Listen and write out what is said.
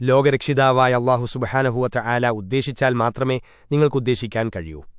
ലോകരക്ഷിതാവായ അള്ളാഹു സുബഹാനഹുവറ്റ ആല ഉദ്ദേശിച്ചാൽ മാത്രമേ നിങ്ങൾക്കുദ്ദേശിക്കാൻ കഴിയൂ.